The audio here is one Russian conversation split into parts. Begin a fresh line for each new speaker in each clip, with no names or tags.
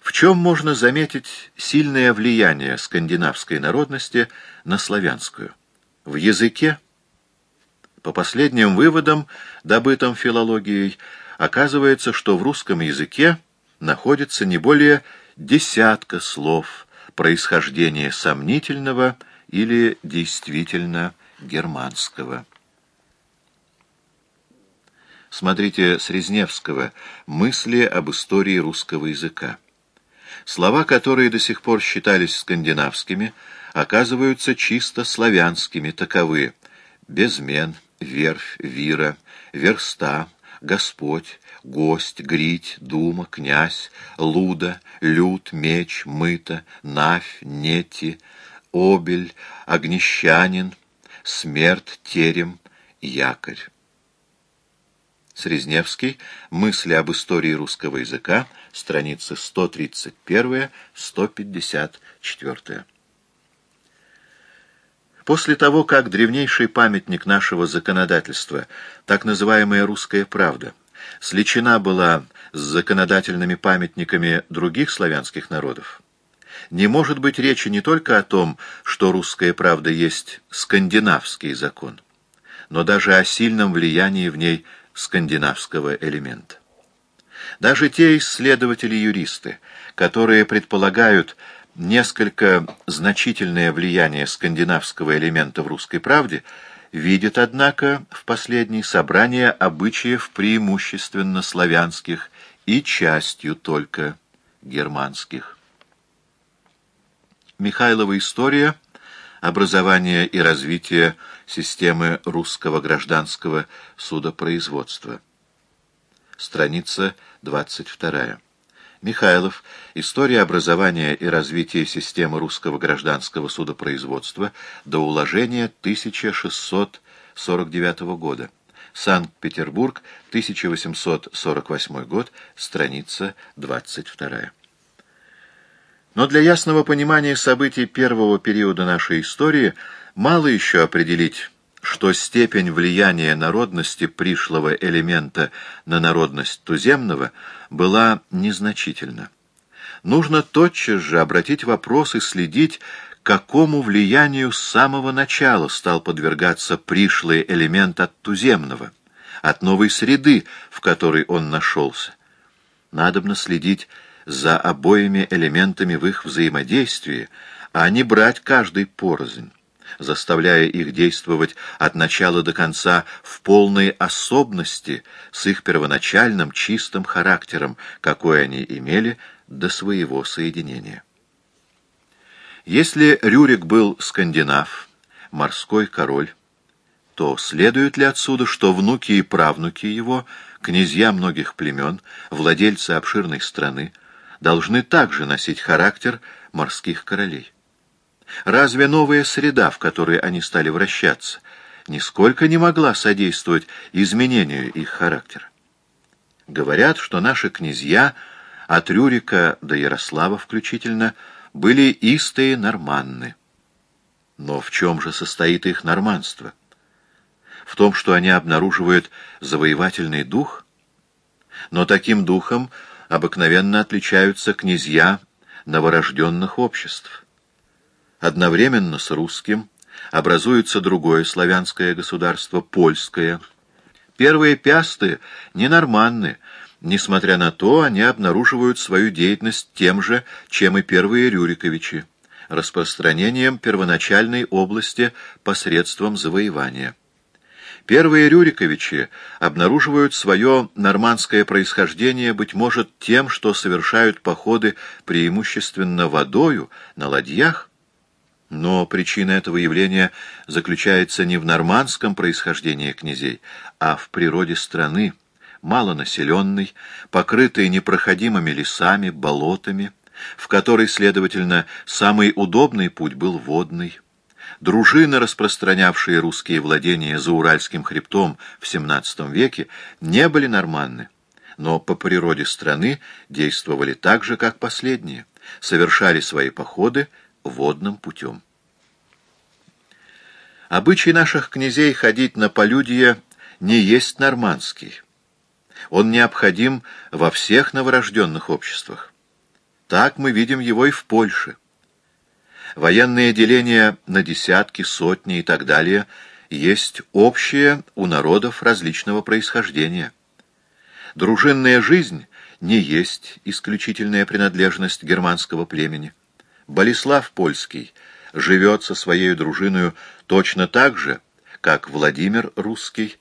В чем можно заметить сильное влияние скандинавской народности на славянскую? В языке? По последним выводам, добытым филологией, оказывается, что в русском языке находится не более десятка слов происхождения сомнительного или действительно германского. Смотрите Срезневского «Мысли об истории русского языка». Слова, которые до сих пор считались скандинавскими, оказываются чисто славянскими, таковы безмен, верфь, вира, верста, господь, гость, грить, дума, князь, луда, люд, меч, мыта, навь, нети, обель, огнещанин, смерть, терем, якорь. Срезневский. Мысли об истории русского языка. Страницы 131-154. После того, как древнейший памятник нашего законодательства, так называемая «Русская правда», сличена была с законодательными памятниками других славянских народов, не может быть речи не только о том, что «Русская правда» есть скандинавский закон, но даже о сильном влиянии в ней – скандинавского элемента. Даже те исследователи-юристы, которые предполагают несколько значительное влияние скандинавского элемента в русской правде, видят, однако, в последней собрание обычаев преимущественно славянских и частью только германских. Михайлова история образование и развитие системы русского гражданского судопроизводства. Страница 22. Михайлов. История образования и развития системы русского гражданского судопроизводства до уложения 1649 года. Санкт-Петербург, 1848 год, страница 22. Но для ясного понимания событий первого периода нашей истории мало еще определить, что степень влияния народности пришлого элемента на народность туземного была незначительна. Нужно тотчас же обратить вопрос и следить, какому влиянию с самого начала стал подвергаться пришлый элемент от туземного, от новой среды, в которой он нашелся. Надобно следить за обоими элементами в их взаимодействии, а не брать каждый порознь, заставляя их действовать от начала до конца в полной особенности с их первоначальным чистым характером, какой они имели до своего соединения. Если Рюрик был скандинав, морской король, то следует ли отсюда, что внуки и правнуки его, князья многих племен, владельцы обширной страны, должны также носить характер морских королей. Разве новая среда, в которой они стали вращаться, нисколько не могла содействовать изменению их характера? Говорят, что наши князья, от Рюрика до Ярослава включительно, были истые норманны. Но в чем же состоит их норманство? В том, что они обнаруживают завоевательный дух? Но таким духом обыкновенно отличаются князья новорожденных обществ. Одновременно с русским образуется другое славянское государство, польское. Первые пясты ненорманны, несмотря на то, они обнаруживают свою деятельность тем же, чем и первые Рюриковичи, распространением первоначальной области посредством завоевания. Первые Рюриковичи обнаруживают свое нормандское происхождение, быть может, тем, что совершают походы преимущественно водою, на ладьях, но причина этого явления заключается не в нормандском происхождении князей, а в природе страны, малонаселенной, покрытой непроходимыми лесами, болотами, в которой, следовательно, самый удобный путь был водный. Дружины, распространявшие русские владения за Уральским хребтом в XVII веке, не были норманны, но по природе страны действовали так же, как последние, совершали свои походы водным путем. Обычай наших князей ходить на полюдье не есть нормандский. Он необходим во всех новорожденных обществах. Так мы видим его и в Польше. Военное деление на десятки, сотни и так далее есть общее у народов различного происхождения. Дружинная жизнь не есть исключительная принадлежность германского племени. Болеслав Польский живет со своей дружиною точно так же, как Владимир Русский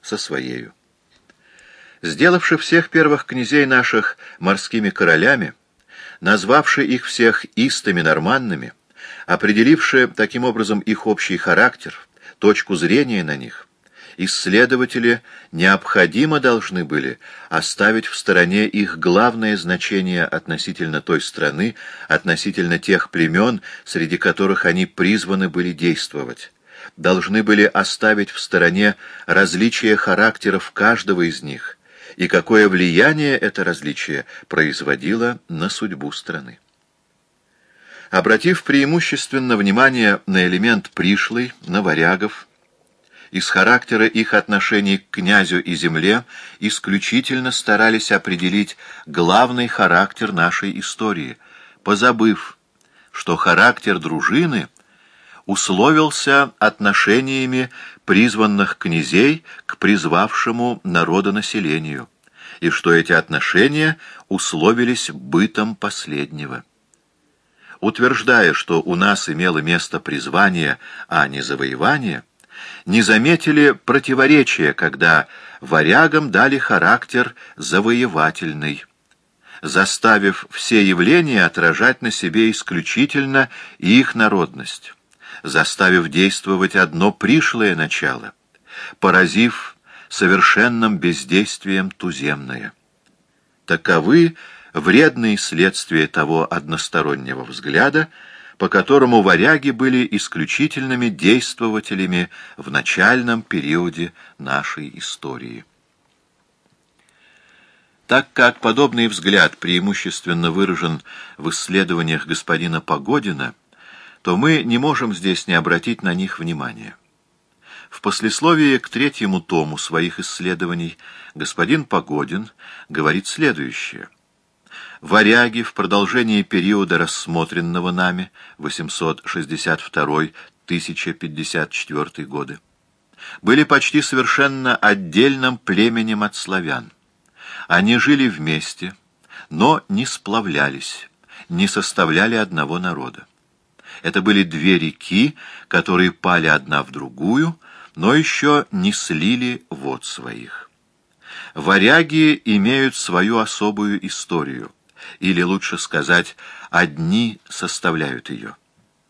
со своею. Сделавши всех первых князей наших морскими королями, назвавши их всех истыми норманнами, определивши таким образом их общий характер, точку зрения на них, исследователи необходимо должны были оставить в стороне их главное значение относительно той страны, относительно тех племен, среди которых они призваны были действовать. Должны были оставить в стороне различия характеров каждого из них и какое влияние это различие производило на судьбу страны. Обратив преимущественно внимание на элемент пришлый, на варягов, из характера их отношений к князю и земле исключительно старались определить главный характер нашей истории, позабыв, что характер дружины условился отношениями призванных князей к призвавшему народонаселению, и что эти отношения условились бытом последнего. Утверждая, что у нас имело место призвание, а не завоевание, не заметили противоречия, когда варягам дали характер завоевательный, заставив все явления отражать на себе исключительно их народность, заставив действовать одно пришлое начало, поразив совершенным бездействием туземное. Таковы вредные следствия того одностороннего взгляда, по которому варяги были исключительными действователями в начальном периоде нашей истории. Так как подобный взгляд преимущественно выражен в исследованиях господина Погодина, то мы не можем здесь не обратить на них внимания. В послесловии к третьему тому своих исследований господин Погодин говорит следующее – Варяги в продолжении периода, рассмотренного нами, 862-1054 годы, были почти совершенно отдельным племенем от славян. Они жили вместе, но не сплавлялись, не составляли одного народа. Это были две реки, которые пали одна в другую, но еще не слили вод своих. Варяги имеют свою особую историю, или лучше сказать, одни составляют ее.